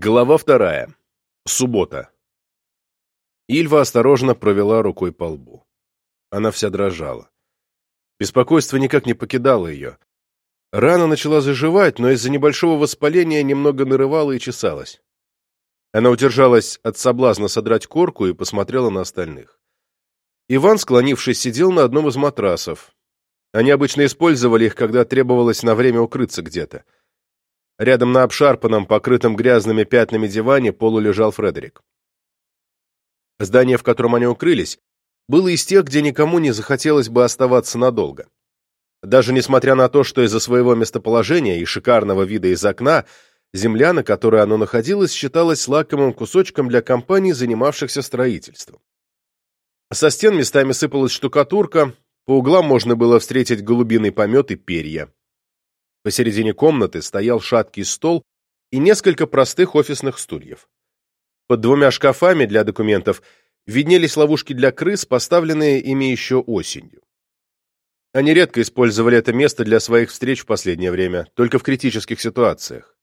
Глава вторая. Суббота. Ильва осторожно провела рукой по лбу. Она вся дрожала. Беспокойство никак не покидало ее. Рана начала заживать, но из-за небольшого воспаления немного нарывала и чесалась. Она удержалась от соблазна содрать корку и посмотрела на остальных. Иван, склонившись, сидел на одном из матрасов. Они обычно использовали их, когда требовалось на время укрыться где-то. Рядом на обшарпанном, покрытом грязными пятнами диване полу лежал Фредерик. Здание, в котором они укрылись, было из тех, где никому не захотелось бы оставаться надолго. Даже несмотря на то, что из-за своего местоположения и шикарного вида из окна, земля, на которой оно находилось, считалась лакомым кусочком для компаний, занимавшихся строительством. Со стен местами сыпалась штукатурка, по углам можно было встретить голубиный помет и перья. Посередине комнаты стоял шаткий стол и несколько простых офисных стульев. Под двумя шкафами для документов виднелись ловушки для крыс, поставленные ими еще осенью. Они редко использовали это место для своих встреч в последнее время, только в критических ситуациях.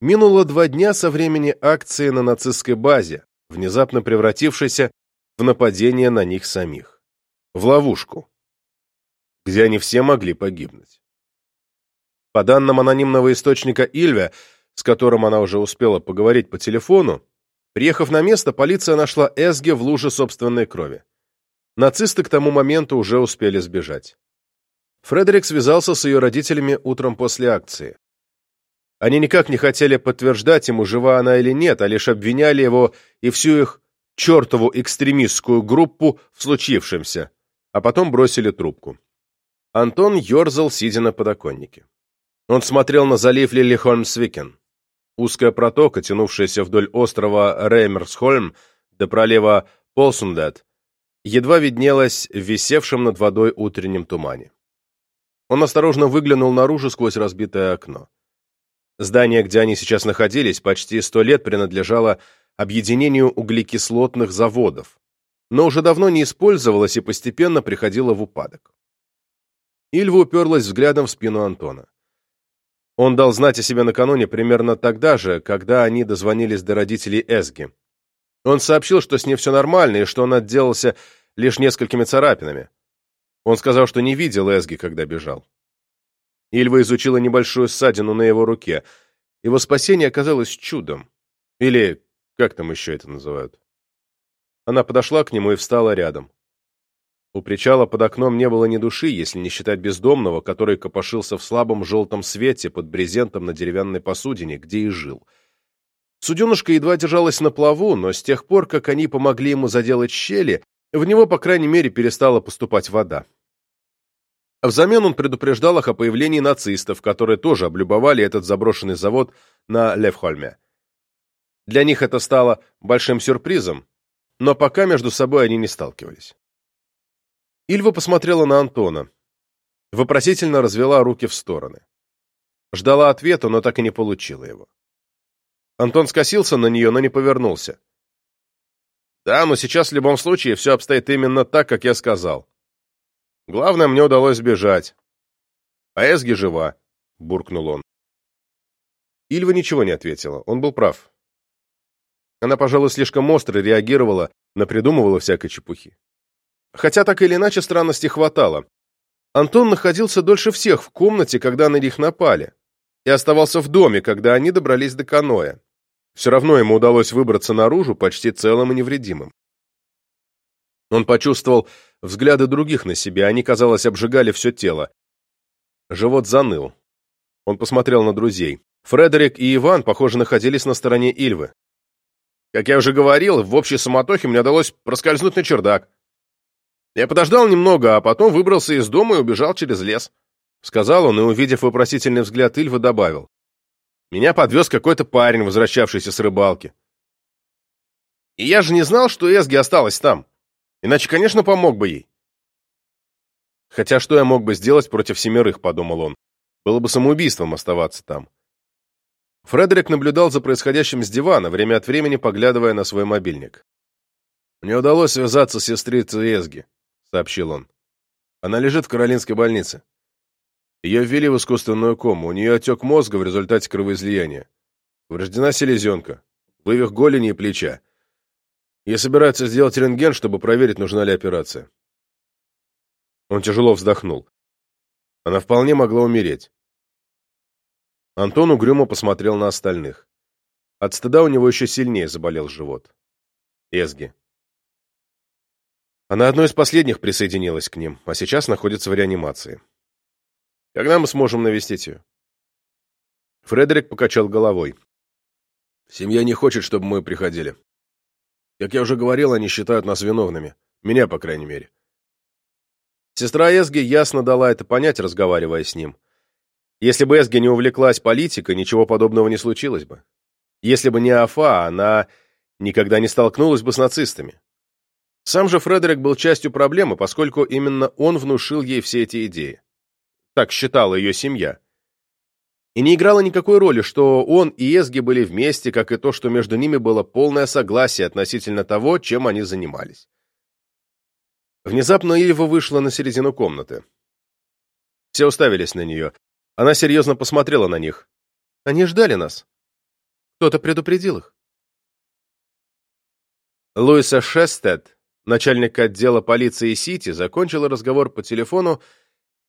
Минуло два дня со времени акции на нацистской базе, внезапно превратившейся в нападение на них самих. В ловушку, где они все могли погибнуть. По данным анонимного источника Ильве, с которым она уже успела поговорить по телефону, приехав на место, полиция нашла Эсге в луже собственной крови. Нацисты к тому моменту уже успели сбежать. Фредерик связался с ее родителями утром после акции. Они никак не хотели подтверждать ему, жива она или нет, а лишь обвиняли его и всю их чертову экстремистскую группу в случившемся, а потом бросили трубку. Антон ерзал, сидя на подоконнике. Он смотрел на залив Лилихольмсвикен. Узкая протока, тянувшаяся вдоль острова Реймерсхольм до пролива Полсундет, едва виднелась в висевшем над водой утреннем тумане. Он осторожно выглянул наружу сквозь разбитое окно. Здание, где они сейчас находились, почти сто лет принадлежало объединению углекислотных заводов, но уже давно не использовалось и постепенно приходило в упадок. Ильва уперлась взглядом в спину Антона. Он дал знать о себе накануне примерно тогда же, когда они дозвонились до родителей Эсги. Он сообщил, что с ней все нормально и что он отделался лишь несколькими царапинами. Он сказал, что не видел Эсги, когда бежал. Ильва изучила небольшую ссадину на его руке. Его спасение оказалось чудом. Или как там еще это называют? Она подошла к нему и встала рядом. У причала под окном не было ни души, если не считать бездомного, который копошился в слабом желтом свете под брезентом на деревянной посудине, где и жил. Суденышка едва держалась на плаву, но с тех пор, как они помогли ему заделать щели, в него, по крайней мере, перестала поступать вода. Взамен он предупреждал их о появлении нацистов, которые тоже облюбовали этот заброшенный завод на Левхольме. Для них это стало большим сюрпризом, но пока между собой они не сталкивались. Ильва посмотрела на Антона. Вопросительно развела руки в стороны. Ждала ответа, но так и не получила его. Антон скосился на нее, но не повернулся. «Да, но сейчас в любом случае все обстоит именно так, как я сказал. Главное, мне удалось сбежать. А Эсги жива», — буркнул он. Ильва ничего не ответила, он был прав. Она, пожалуй, слишком остро реагировала, напридумывала всякой чепухи. Хотя так или иначе странностей хватало. Антон находился дольше всех в комнате, когда на них напали, и оставался в доме, когда они добрались до каноэ. Все равно ему удалось выбраться наружу почти целым и невредимым. Он почувствовал взгляды других на себя, они, казалось, обжигали все тело. Живот заныл. Он посмотрел на друзей. Фредерик и Иван, похоже, находились на стороне Ильвы. Как я уже говорил, в общей суматохе мне удалось проскользнуть на чердак. Я подождал немного, а потом выбрался из дома и убежал через лес. Сказал он и, увидев вопросительный взгляд Ильва, добавил. Меня подвез какой-то парень, возвращавшийся с рыбалки. И я же не знал, что Эсги осталась там. Иначе, конечно, помог бы ей. Хотя что я мог бы сделать против семерых, подумал он. Было бы самоубийством оставаться там. Фредерик наблюдал за происходящим с дивана, время от времени поглядывая на свой мобильник. Мне удалось связаться с сестрицей Эсги. — сообщил он. «Она лежит в Каролинской больнице. Ее ввели в искусственную кому, у нее отек мозга в результате кровоизлияния. Повреждена селезенка, вывих голени и плеча. Ей собираются сделать рентген, чтобы проверить, нужна ли операция. Он тяжело вздохнул. Она вполне могла умереть. Антон угрюмо посмотрел на остальных. От стыда у него еще сильнее заболел живот. Эсги. Она одной из последних присоединилась к ним, а сейчас находится в реанимации. Когда мы сможем навестить ее? Фредерик покачал головой. Семья не хочет, чтобы мы приходили. Как я уже говорил, они считают нас виновными. Меня, по крайней мере. Сестра Эсги ясно дала это понять, разговаривая с ним. Если бы Эсги не увлеклась политикой, ничего подобного не случилось бы. Если бы не Афа, она никогда не столкнулась бы с нацистами. Сам же Фредерик был частью проблемы, поскольку именно он внушил ей все эти идеи. Так считала ее семья. И не играло никакой роли, что он и Эсги были вместе, как и то, что между ними было полное согласие относительно того, чем они занимались. Внезапно Ильва вышла на середину комнаты. Все уставились на нее. Она серьезно посмотрела на них. Они ждали нас. Кто-то предупредил их. Луиса Шестед, начальник отдела полиции Сити, закончила разговор по телефону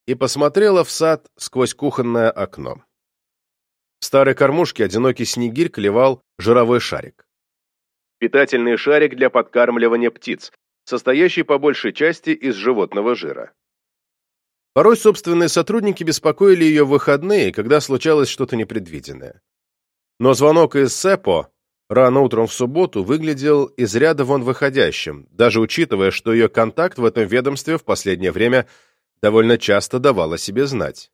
и посмотрела в сад сквозь кухонное окно. В старой кормушке одинокий снегирь клевал жировой шарик. Питательный шарик для подкармливания птиц, состоящий по большей части из животного жира. Порой собственные сотрудники беспокоили ее в выходные, когда случалось что-то непредвиденное. Но звонок из СЭПО рано утром в субботу выглядел из ряда вон выходящим, даже учитывая, что ее контакт в этом ведомстве в последнее время довольно часто давал о себе знать.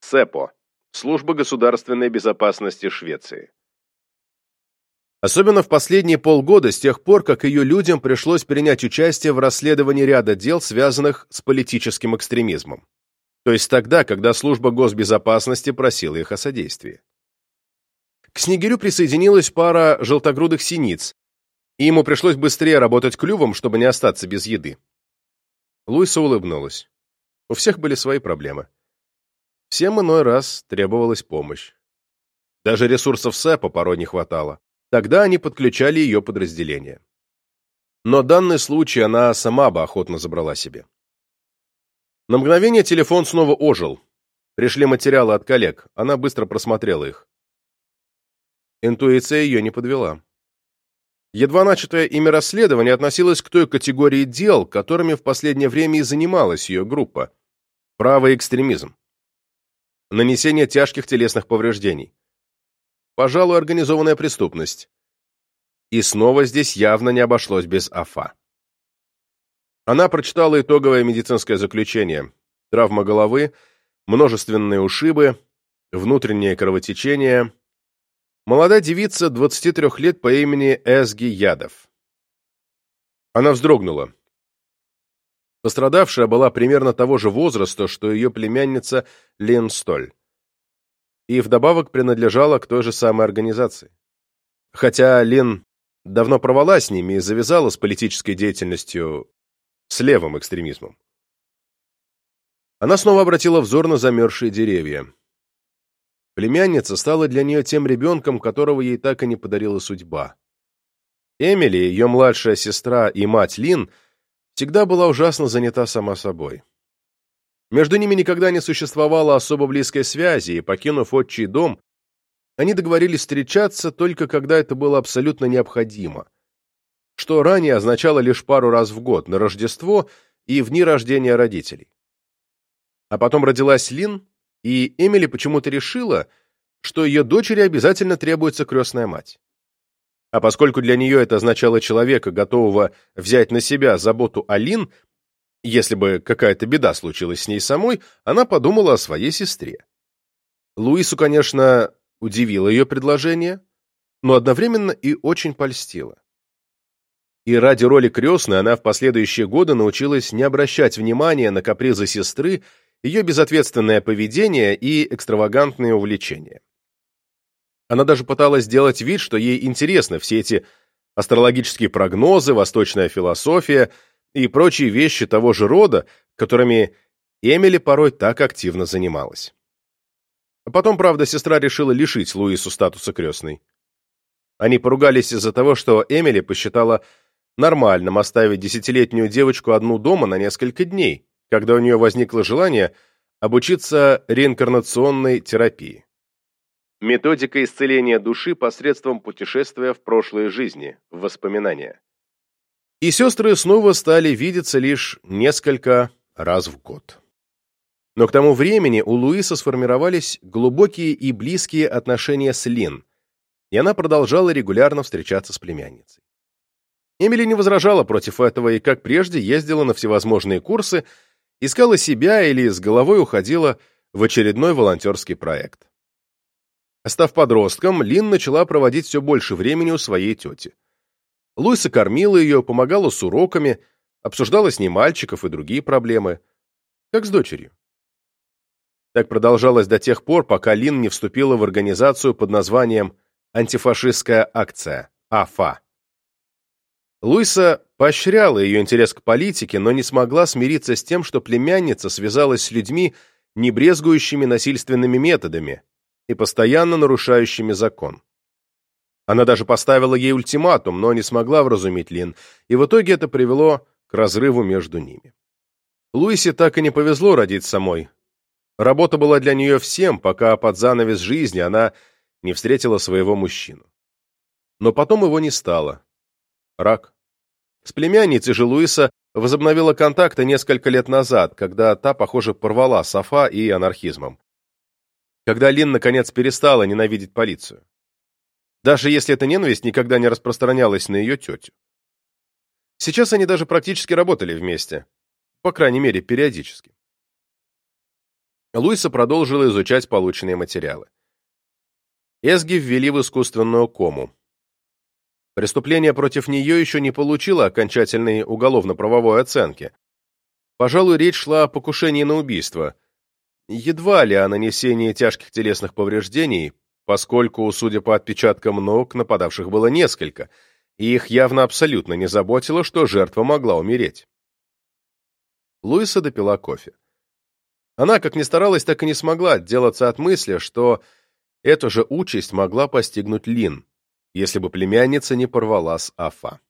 СЭПО Служба государственной безопасности Швеции. Особенно в последние полгода, с тех пор, как ее людям пришлось принять участие в расследовании ряда дел, связанных с политическим экстремизмом. То есть тогда, когда служба госбезопасности просила их о содействии. К Снегирю присоединилась пара желтогрудых синиц, и ему пришлось быстрее работать клювом, чтобы не остаться без еды. Луиса улыбнулась. У всех были свои проблемы. Всем иной раз требовалась помощь. Даже ресурсов СЭПа порой не хватало. Тогда они подключали ее подразделение. Но данный случай она сама бы охотно забрала себе. На мгновение телефон снова ожил. Пришли материалы от коллег, она быстро просмотрела их. Интуиция ее не подвела. Едва начатое ими расследование относилось к той категории дел, которыми в последнее время и занималась ее группа – правый экстремизм нанесение тяжких телесных повреждений. Пожалуй, организованная преступность. И снова здесь явно не обошлось без АФА. Она прочитала итоговое медицинское заключение. Травма головы, множественные ушибы, внутреннее кровотечение. Молодая девица 23 лет по имени Эсги Ядов. Она вздрогнула. Пострадавшая была примерно того же возраста, что ее племянница Лин Столь. И вдобавок принадлежала к той же самой организации. Хотя Лин давно порвала с ними и завязала с политической деятельностью с левым экстремизмом. Она снова обратила взор на замерзшие деревья. Племянница стала для нее тем ребенком, которого ей так и не подарила судьба. Эмили, ее младшая сестра и мать Лин – всегда была ужасно занята сама собой. Между ними никогда не существовало особо близкой связи, и, покинув отчий дом, они договорились встречаться только когда это было абсолютно необходимо, что ранее означало лишь пару раз в год, на Рождество и в дни рождения родителей. А потом родилась Лин, и Эмили почему-то решила, что ее дочери обязательно требуется крестная мать. А поскольку для нее это означало человека, готового взять на себя заботу о Лин, если бы какая-то беда случилась с ней самой, она подумала о своей сестре. Луису, конечно, удивило ее предложение, но одновременно и очень польстило. И ради роли крестной она в последующие годы научилась не обращать внимания на капризы сестры, ее безответственное поведение и экстравагантные увлечения. Она даже пыталась сделать вид, что ей интересны все эти астрологические прогнозы, восточная философия и прочие вещи того же рода, которыми Эмили порой так активно занималась. А потом, правда, сестра решила лишить Луису статуса крестной. Они поругались из-за того, что Эмили посчитала нормальным оставить десятилетнюю девочку одну дома на несколько дней, когда у нее возникло желание обучиться реинкарнационной терапии. Методика исцеления души посредством путешествия в прошлые жизни, в воспоминания. И сестры снова стали видеться лишь несколько раз в год. Но к тому времени у Луиса сформировались глубокие и близкие отношения с Лин, и она продолжала регулярно встречаться с племянницей. Эмили не возражала против этого и, как прежде, ездила на всевозможные курсы, искала себя или с головой уходила в очередной волонтерский проект. Став подростком, Лин начала проводить все больше времени у своей тети. Луиса кормила ее, помогала с уроками, обсуждала с ней мальчиков и другие проблемы, как с дочерью. Так продолжалось до тех пор, пока Лин не вступила в организацию под названием «Антифашистская акция» АФА. Луиса поощряла ее интерес к политике, но не смогла смириться с тем, что племянница связалась с людьми, не брезгующими насильственными методами и постоянно нарушающими закон. Она даже поставила ей ультиматум, но не смогла вразумить Лин, и в итоге это привело к разрыву между ними. Луисе так и не повезло родить самой. Работа была для нее всем, пока под занавес жизни она не встретила своего мужчину. Но потом его не стало. Рак. С племянницей же Луиса возобновила контакты несколько лет назад, когда та, похоже, порвала Софа и анархизмом. Когда Лин, наконец, перестала ненавидеть полицию. Даже если эта ненависть никогда не распространялась на ее тетю. Сейчас они даже практически работали вместе. По крайней мере, периодически. Луиса продолжила изучать полученные материалы. Эсги ввели в искусственную кому. Преступление против нее еще не получило окончательной уголовно-правовой оценки. Пожалуй, речь шла о покушении на убийство. Едва ли о нанесении тяжких телесных повреждений, поскольку, судя по отпечаткам ног, нападавших было несколько, и их явно абсолютно не заботило, что жертва могла умереть. Луиса допила кофе. Она, как ни старалась, так и не смогла отделаться от мысли, что эту же участь могла постигнуть Лин, если бы племянница не порвала с Афа.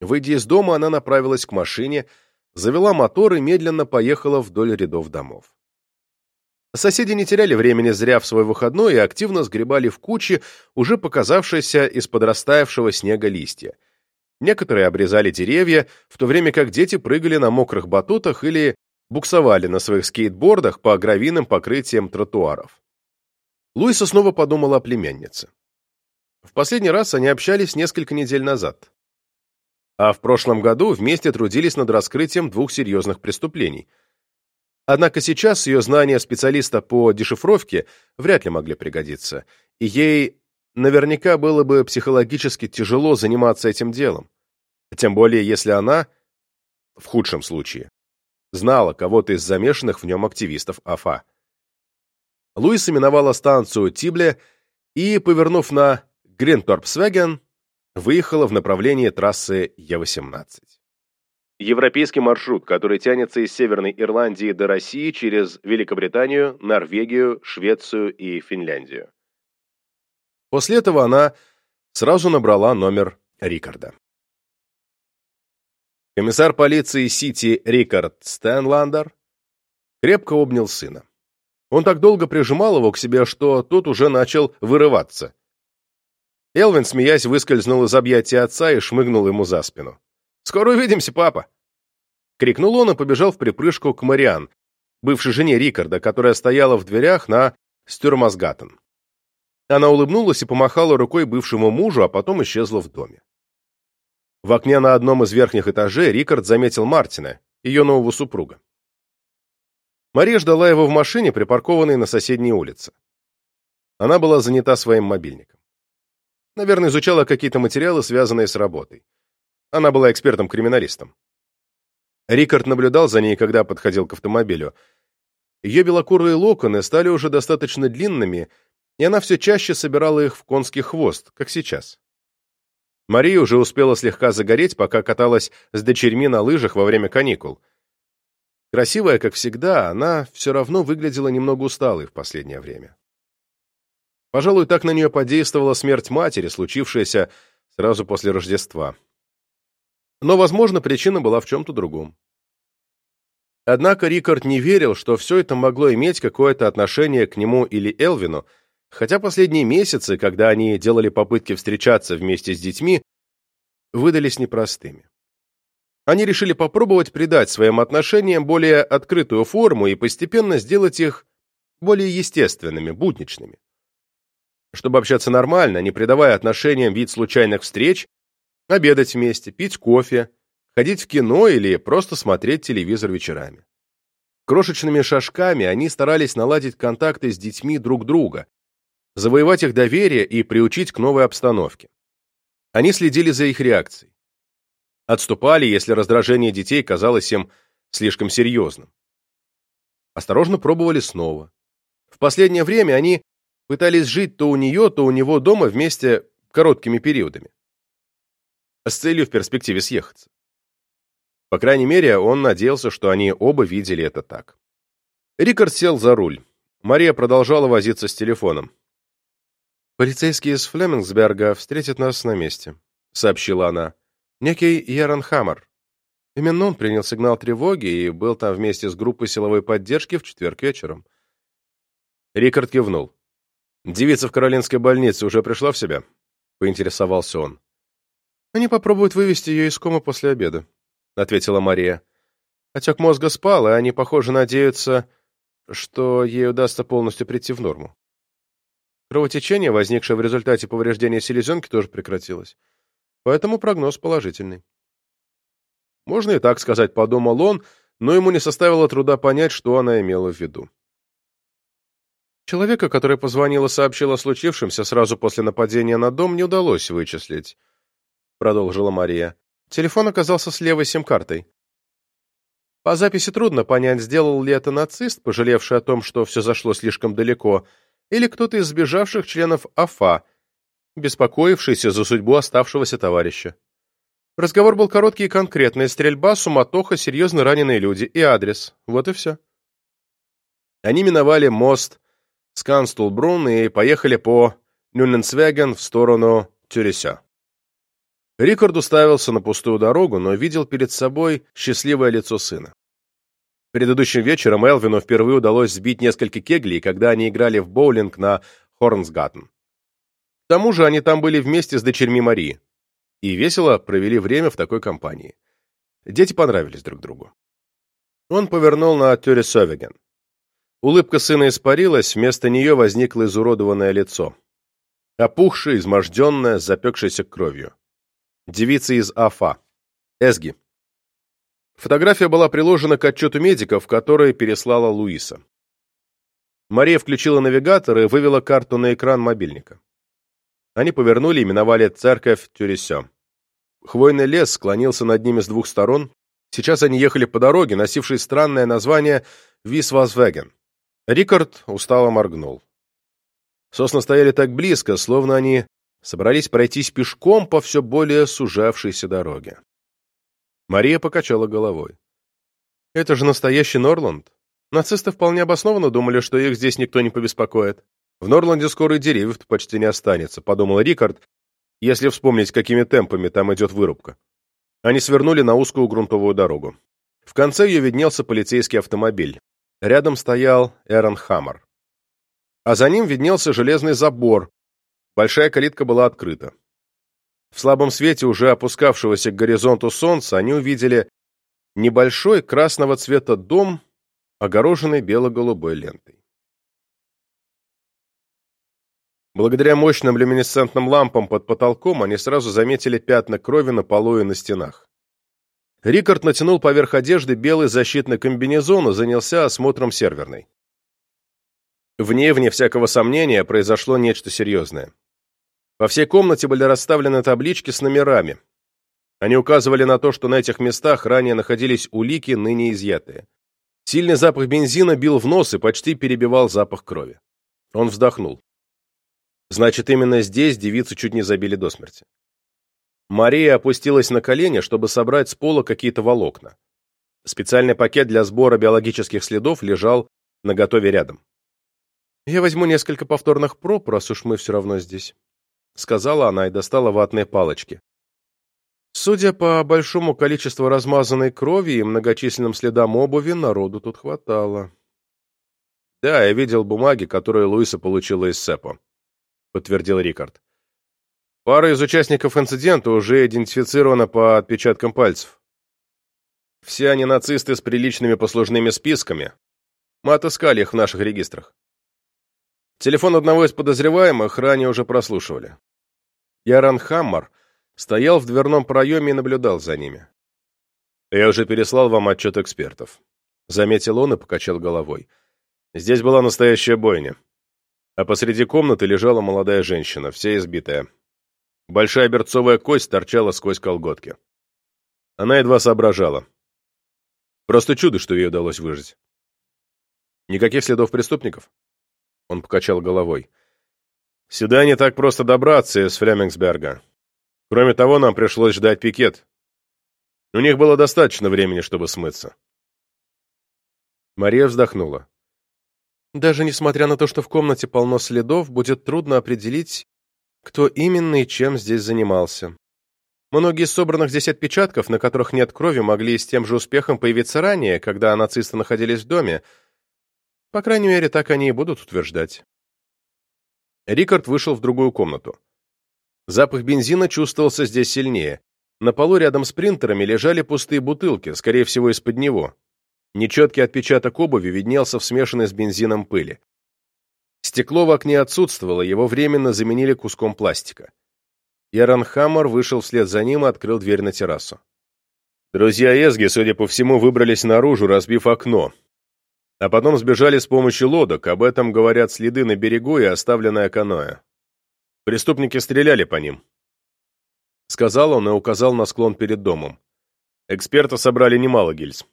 Выйдя из дома, она направилась к машине, завела мотор и медленно поехала вдоль рядов домов. Соседи не теряли времени зря в свой выходной и активно сгребали в кучи уже показавшиеся из подрастаявшего снега листья. Некоторые обрезали деревья, в то время как дети прыгали на мокрых батутах или буксовали на своих скейтбордах по гравийным покрытиям тротуаров. Луиса снова подумала о племяннице. В последний раз они общались несколько недель назад. А в прошлом году вместе трудились над раскрытием двух серьезных преступлений. Однако сейчас ее знания специалиста по дешифровке вряд ли могли пригодиться, и ей наверняка было бы психологически тяжело заниматься этим делом. Тем более, если она, в худшем случае, знала кого-то из замешанных в нем активистов АФА. Луис именовала станцию Тибле и, повернув на Гринторпсвеген, выехала в направлении трассы Е-18. Европейский маршрут, который тянется из Северной Ирландии до России через Великобританию, Норвегию, Швецию и Финляндию. После этого она сразу набрала номер Рикарда. Комиссар полиции Сити Рикард Стэнландер крепко обнял сына. Он так долго прижимал его к себе, что тот уже начал вырываться. Элвин, смеясь, выскользнул из объятия отца и шмыгнул ему за спину. «Скоро увидимся, папа!» Крикнул он и побежал в припрыжку к Мариан, бывшей жене Рикарда, которая стояла в дверях на Стюрмасгаттен. Она улыбнулась и помахала рукой бывшему мужу, а потом исчезла в доме. В окне на одном из верхних этажей Рикард заметил Мартина, ее нового супруга. Мария ждала его в машине, припаркованной на соседней улице. Она была занята своим мобильником. Наверное, изучала какие-то материалы, связанные с работой. Она была экспертом-криминалистом. Рикард наблюдал за ней, когда подходил к автомобилю. Ее белокурые локоны стали уже достаточно длинными, и она все чаще собирала их в конский хвост, как сейчас. Мария уже успела слегка загореть, пока каталась с дочерьми на лыжах во время каникул. Красивая, как всегда, она все равно выглядела немного усталой в последнее время. Пожалуй, так на нее подействовала смерть матери, случившаяся сразу после Рождества. Но, возможно, причина была в чем-то другом. Однако Рикард не верил, что все это могло иметь какое-то отношение к нему или Элвину, хотя последние месяцы, когда они делали попытки встречаться вместе с детьми, выдались непростыми. Они решили попробовать придать своим отношениям более открытую форму и постепенно сделать их более естественными, будничными. Чтобы общаться нормально, не придавая отношениям вид случайных встреч, обедать вместе, пить кофе, ходить в кино или просто смотреть телевизор вечерами. Крошечными шажками они старались наладить контакты с детьми друг друга, завоевать их доверие и приучить к новой обстановке. Они следили за их реакцией. Отступали, если раздражение детей казалось им слишком серьезным. Осторожно пробовали снова. В последнее время они пытались жить то у нее, то у него дома вместе короткими периодами. С целью в перспективе съехаться. По крайней мере, он надеялся, что они оба видели это так. Рикард сел за руль. Мария продолжала возиться с телефоном. «Полицейские из Флемингсберга встретят нас на месте», — сообщила она. «Некий Ярон Хаммер. Именно он принял сигнал тревоги и был там вместе с группой силовой поддержки в четверг вечером». Рикард кивнул. «Девица в Каролинской больнице уже пришла в себя?» — поинтересовался он. «Они попробуют вывести ее из комы после обеда», — ответила Мария. «Отек мозга спал, и они, похоже, надеются, что ей удастся полностью прийти в норму. Кровотечение, возникшее в результате повреждения селезенки, тоже прекратилось. Поэтому прогноз положительный». Можно и так сказать, подумал он, но ему не составило труда понять, что она имела в виду. Человека, который позвонил и сообщил о случившемся сразу после нападения на дом, не удалось вычислить, — продолжила Мария. Телефон оказался с левой сим-картой. По записи трудно понять, сделал ли это нацист, пожалевший о том, что все зашло слишком далеко, или кто-то из сбежавших членов АФА, беспокоившийся за судьбу оставшегося товарища. Разговор был короткий и конкретный. Стрельба, суматоха, серьезно раненые люди и адрес. Вот и все. Они миновали мост Сканстулбрун и поехали по Нюненцвеген в сторону Тюреся. Рикард уставился на пустую дорогу, но видел перед собой счастливое лицо сына. Предыдущим вечером Элвину впервые удалось сбить несколько кеглей, когда они играли в боулинг на Хорнсгаттен. К тому же они там были вместе с дочерьми Марии и весело провели время в такой компании. Дети понравились друг другу. Он повернул на Тюресовеген. Улыбка сына испарилась, вместо нее возникло изуродованное лицо. Опухшее, изможденное, запекшееся кровью. Девица из АФА. Эсги. Фотография была приложена к отчету медиков, который переслала Луиса. Мария включила навигатор и вывела карту на экран мобильника. Они повернули и миновали церковь Тюресё. Хвойный лес склонился над ними с двух сторон. Сейчас они ехали по дороге, носившей странное название Висвасвеген. Рикард устало моргнул. Сосны стояли так близко, словно они собрались пройтись пешком по все более сужавшейся дороге. Мария покачала головой. «Это же настоящий Норланд. Нацисты вполне обоснованно думали, что их здесь никто не побеспокоит. В Норланде скоро и деревьев почти не останется», — подумал Рикард, если вспомнить, какими темпами там идет вырубка. Они свернули на узкую грунтовую дорогу. В конце ее виднелся полицейский автомобиль. Рядом стоял Эрон Хаммер. А за ним виднелся железный забор. Большая калитка была открыта. В слабом свете уже опускавшегося к горизонту солнца они увидели небольшой красного цвета дом, огороженный бело-голубой лентой. Благодаря мощным люминесцентным лампам под потолком они сразу заметили пятна крови на полу и на стенах. Рикард натянул поверх одежды белый защитный комбинезон и занялся осмотром серверной. В ней, вне всякого сомнения, произошло нечто серьезное. Во всей комнате были расставлены таблички с номерами. Они указывали на то, что на этих местах ранее находились улики, ныне изъятые. Сильный запах бензина бил в нос и почти перебивал запах крови. Он вздохнул. Значит, именно здесь девицу чуть не забили до смерти. Мария опустилась на колени, чтобы собрать с пола какие-то волокна. Специальный пакет для сбора биологических следов лежал наготове рядом. «Я возьму несколько повторных проб, раз уж мы все равно здесь», — сказала она и достала ватные палочки. Судя по большому количеству размазанной крови и многочисленным следам обуви, народу тут хватало. «Да, я видел бумаги, которые Луиса получила из СЭПО», — подтвердил Рикард. «Пара из участников инцидента уже идентифицирована по отпечаткам пальцев. Все они нацисты с приличными послужными списками. Мы отыскали их в наших регистрах. Телефон одного из подозреваемых ранее уже прослушивали. Яран Хаммар стоял в дверном проеме и наблюдал за ними. «Я уже переслал вам отчет экспертов», — заметил он и покачал головой. «Здесь была настоящая бойня. А посреди комнаты лежала молодая женщина, вся избитая. Большая берцовая кость торчала сквозь колготки. Она едва соображала. Просто чудо, что ей удалось выжить. Никаких следов преступников? Он покачал головой. Сюда не так просто добраться из Флемингсберга. Кроме того, нам пришлось ждать пикет. У них было достаточно времени, чтобы смыться. Мария вздохнула. Даже несмотря на то, что в комнате полно следов, будет трудно определить, кто именно и чем здесь занимался. Многие из собранных здесь отпечатков, на которых нет крови, могли с тем же успехом появиться ранее, когда нацисты находились в доме. По крайней мере, так они и будут утверждать. Рикард вышел в другую комнату. Запах бензина чувствовался здесь сильнее. На полу рядом с принтерами лежали пустые бутылки, скорее всего, из-под него. Нечеткий отпечаток обуви виднелся в смешанной с бензином пыли. Стекло в окне отсутствовало, его временно заменили куском пластика. Яран Хаммер вышел вслед за ним и открыл дверь на террасу. Друзья Эзги, судя по всему, выбрались наружу, разбив окно. А потом сбежали с помощью лодок, об этом говорят следы на берегу и оставленное каноэ. Преступники стреляли по ним. Сказал он и указал на склон перед домом. Эксперты собрали немало гильз.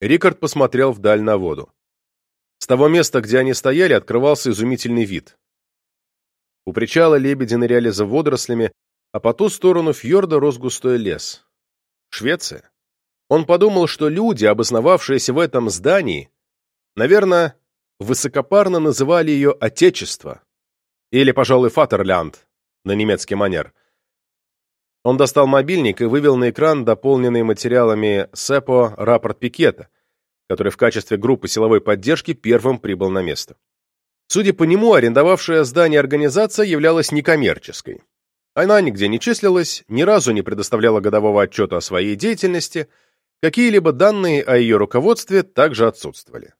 Рикард посмотрел вдаль на воду. С того места, где они стояли, открывался изумительный вид. У причала лебеди ныряли за водорослями, а по ту сторону фьорда рос густой лес. Швеция. Он подумал, что люди, обосновавшиеся в этом здании, наверное, высокопарно называли ее «Отечество» или, пожалуй, «Фатерлянд» на немецкий манер. Он достал мобильник и вывел на экран дополненный материалами СЭПО рапорт пикета, который в качестве группы силовой поддержки первым прибыл на место. Судя по нему, арендовавшая здание организация являлась некоммерческой. Она нигде не числилась, ни разу не предоставляла годового отчета о своей деятельности, какие-либо данные о ее руководстве также отсутствовали.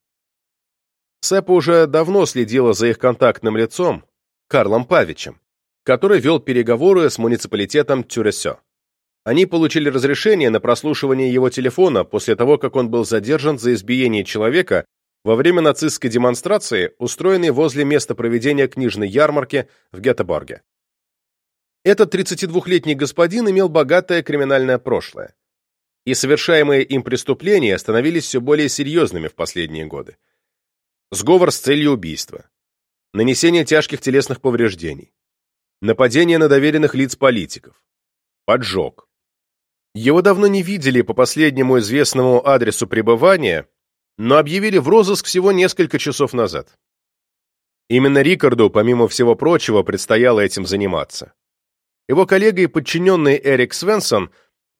СЭПа уже давно следила за их контактным лицом, Карлом Павичем, который вел переговоры с муниципалитетом Тюресё. Они получили разрешение на прослушивание его телефона после того, как он был задержан за избиение человека во время нацистской демонстрации, устроенной возле места проведения книжной ярмарки в Гетеборге. Этот 32-летний господин имел богатое криминальное прошлое, и совершаемые им преступления становились все более серьезными в последние годы. Сговор с целью убийства, нанесение тяжких телесных повреждений, нападение на доверенных лиц политиков, поджог. Его давно не видели по последнему известному адресу пребывания но объявили в розыск всего несколько часов назад. Именно Рикарду, помимо всего прочего, предстояло этим заниматься. Его коллега и подчиненный Эрик Свенсон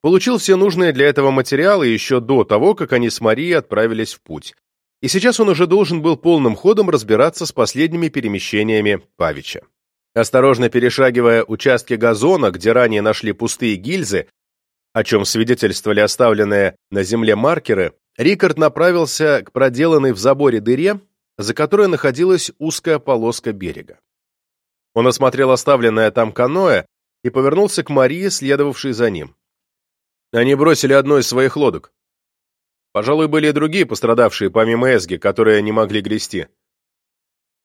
получил все нужные для этого материалы еще до того, как они с Марией отправились в путь, и сейчас он уже должен был полным ходом разбираться с последними перемещениями Павича. Осторожно перешагивая участки газона, где ранее нашли пустые гильзы, о чем свидетельствовали оставленные на земле маркеры, Рикард направился к проделанной в заборе дыре, за которой находилась узкая полоска берега. Он осмотрел оставленное там каноэ и повернулся к Марии, следовавшей за ним. Они бросили одну из своих лодок. Пожалуй, были и другие пострадавшие, помимо Эсги, которые не могли грести.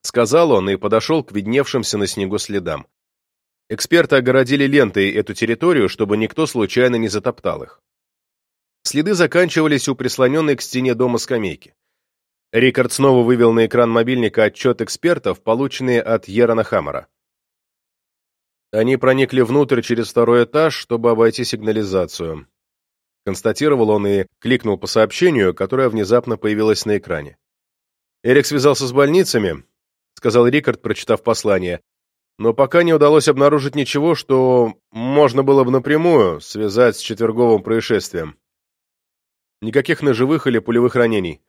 Сказал он и подошел к видневшимся на снегу следам. Эксперты огородили лентой эту территорию, чтобы никто случайно не затоптал их. Следы заканчивались у прислоненной к стене дома скамейки. Рикард снова вывел на экран мобильника отчет экспертов, полученный от Ерона Хаммера. Они проникли внутрь через второй этаж, чтобы обойти сигнализацию. Констатировал он и кликнул по сообщению, которое внезапно появилось на экране. Эрик связался с больницами, сказал Рикард, прочитав послание, но пока не удалось обнаружить ничего, что можно было бы напрямую связать с четверговым происшествием. Никаких ножевых или пулевых ранений.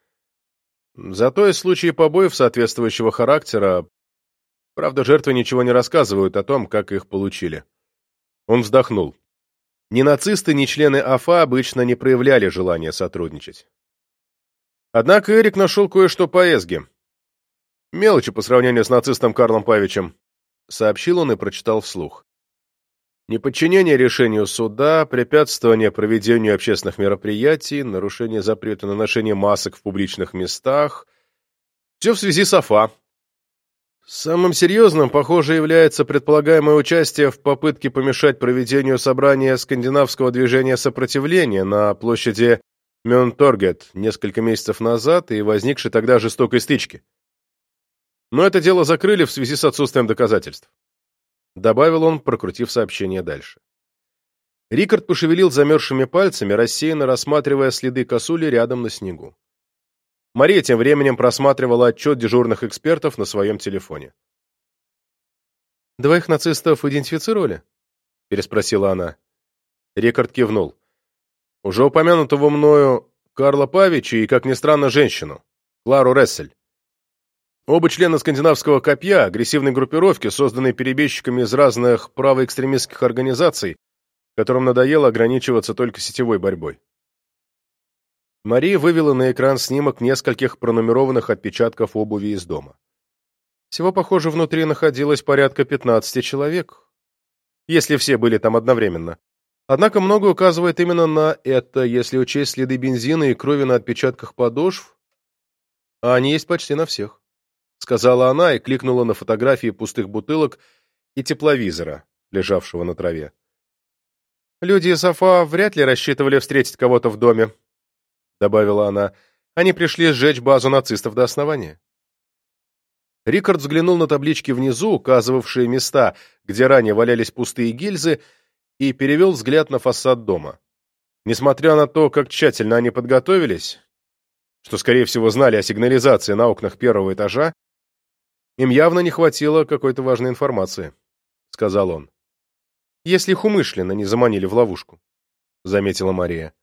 Зато есть случаи побоев соответствующего характера. Правда, жертвы ничего не рассказывают о том, как их получили. Он вздохнул. Ни нацисты, ни члены АФА обычно не проявляли желания сотрудничать. Однако Эрик нашел кое-что по Эсге. Мелочи по сравнению с нацистом Карлом Павичем, сообщил он и прочитал вслух. Неподчинение решению суда, препятствование проведению общественных мероприятий, нарушение запрета на ношение масок в публичных местах. Все в связи с АФА. Самым серьезным, похоже, является предполагаемое участие в попытке помешать проведению собрания скандинавского движения сопротивления на площади Мюнторгет несколько месяцев назад и возникшей тогда жестокой стычки. Но это дело закрыли в связи с отсутствием доказательств. Добавил он, прокрутив сообщение дальше. Рикард пошевелил замерзшими пальцами, рассеянно рассматривая следы косули рядом на снегу. Мария тем временем просматривала отчет дежурных экспертов на своем телефоне. «Двоих нацистов идентифицировали?» — переспросила она. Рикард кивнул уже упомянутого мною Карла Павича и, как ни странно, женщину, Клару Рессель. Оба члена скандинавского копья, агрессивной группировки, созданной перебежчиками из разных правоэкстремистских организаций, которым надоело ограничиваться только сетевой борьбой. Мария вывела на экран снимок нескольких пронумерованных отпечатков обуви из дома. Всего, похоже, внутри находилось порядка 15 человек, если все были там одновременно. Однако многое указывает именно на это, если учесть следы бензина и крови на отпечатках подошв, а они есть почти на всех, — сказала она и кликнула на фотографии пустых бутылок и тепловизора, лежавшего на траве. «Люди из Афа вряд ли рассчитывали встретить кого-то в доме», — добавила она. «Они пришли сжечь базу нацистов до основания». Рикард взглянул на таблички внизу, указывавшие места, где ранее валялись пустые гильзы, и перевел взгляд на фасад дома. Несмотря на то, как тщательно они подготовились, что, скорее всего, знали о сигнализации на окнах первого этажа, им явно не хватило какой-то важной информации, — сказал он. — Если их умышленно не заманили в ловушку, — заметила Мария.